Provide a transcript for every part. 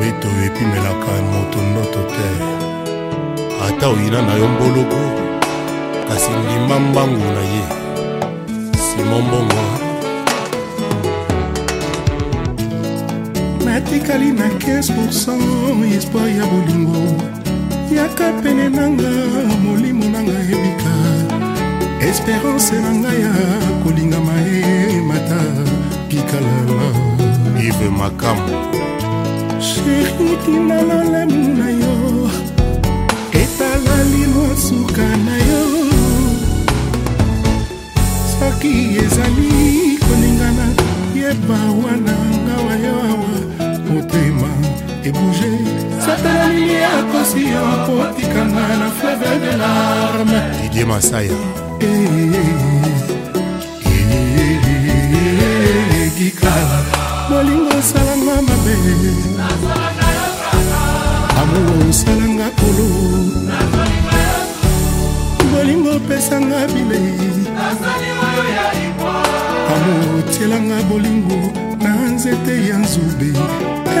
mbeto epimelaka moto ndoto te ata oyina na yo mboloko kasi ndimba mbangu na ye simo mbongo natikali na 15 espoir ya bolingo yaka pene nanga molimo nanga ebika esperance na ngai ya kolingama emata pikalala ive makamu sheriti na lolemo na yo etalali mosuka na yo soki ezali koningana yeba wana ngawa yo awa motema ebouge satana nini akosi yo kotikanga na fleuve de larme didie masaya ekikala bolingo osalanga mabe amour osalanga kolo bolingo opesanga bilei amour otielanga bolingo na nzete ya nzube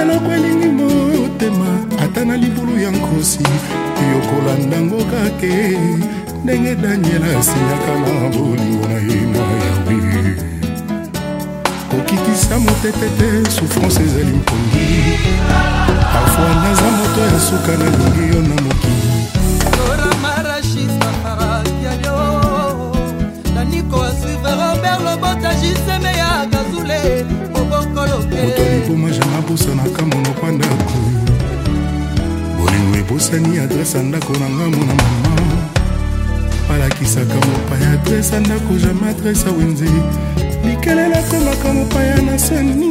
eloko elingi motema ata na libulu ya nkosi yokola ndango kake ndenge daniel asingaka na bolingo na ye na yawe kokitisa motete te souffrance ezali mpongi afwa naza moto ya suka nalingi yo na mokili moto libomaja nabosanaka monoko ndako bolingo ebosani adrese ya ndako na nga mona mama balakisaka mopaya adrese ya ndako jamai adrese ya wenze kelelo akómaka mopaya na seni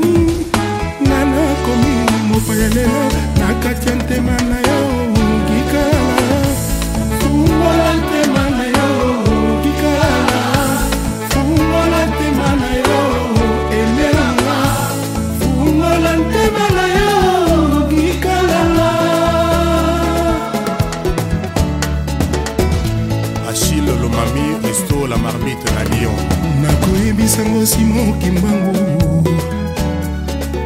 nga nakomi mopaya lelo na kati ya ntema na yo ngikala fungola lokola marmite na lyon nakoyebisango simon kimbangu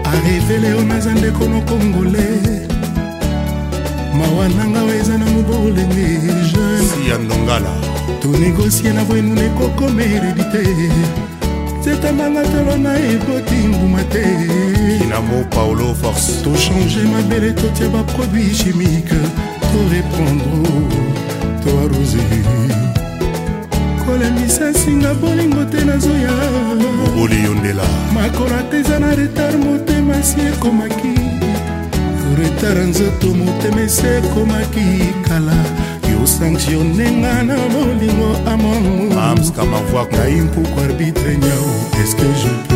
arevele oyo naza ndeko nokongole mawa nanga oyo eza na mobolenge jeune siya ndongala tonegosie na bwenuna ekokoma heredite zetambanga tolo na eboti mbuma te kinamo paolo force tochange mabele totia baproduit chimique toreprendre toarose kolandisa singa bolingo te nazoya oboli yondela makola te eza na retard motema esi ekomaki retard nzoto motema esi ekomaki kala yosanctionnenga na bolingo amongai mpuku arbitre nyao eske je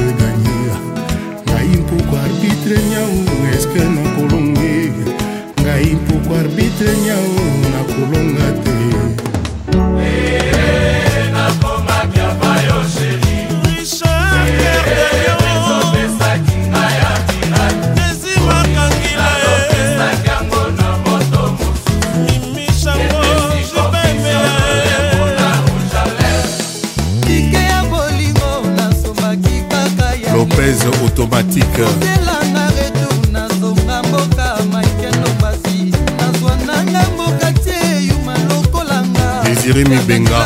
afrique telanga retour nazonga mboka maikendo basi nazwa nanga mboka tie yuma lokolanga désiré mibenga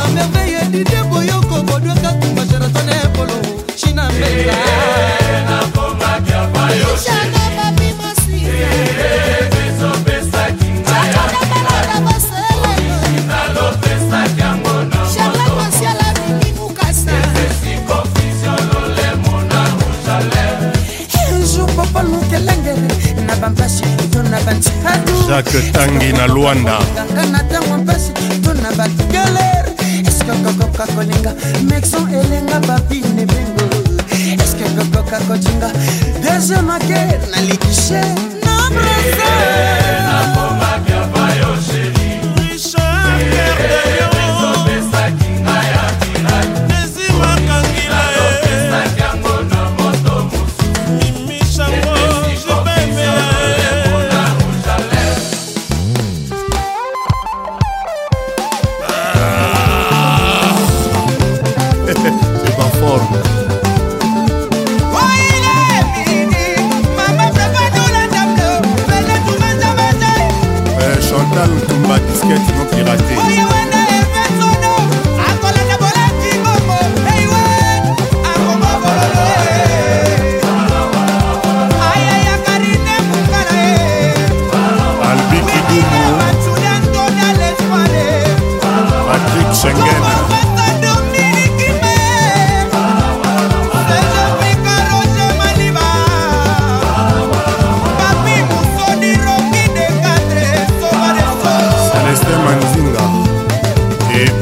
na banti jacques tangi na lwanda kaka na ntango mpasi to na bato galere eske kokoka kolinga mexon elenga babine bengo eske kokoka kocinga dese make na likishe na blese basket non piraté Albi Kidumu Patrick Schengen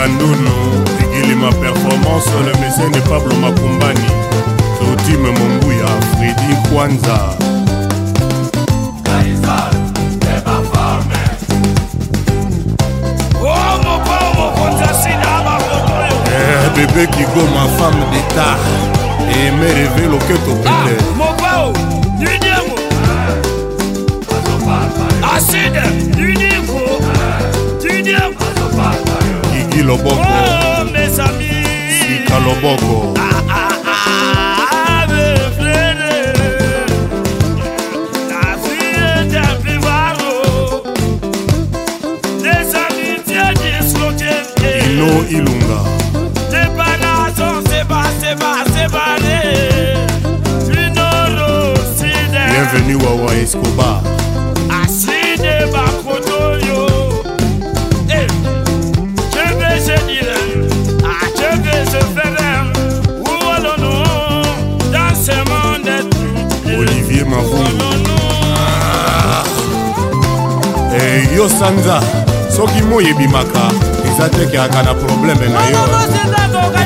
kandunu egilima performance le mécène pablo makumbani totime monguya fredi kwanza oh, eh, bebe kigo ma femme d'état eme reve loketo pete aside Sikaloboko. Oh, mes amis. Ilunga. Séparation, Wawa Escobar. yo sanza soki moi ebimaka eza te keaka na probleme na yo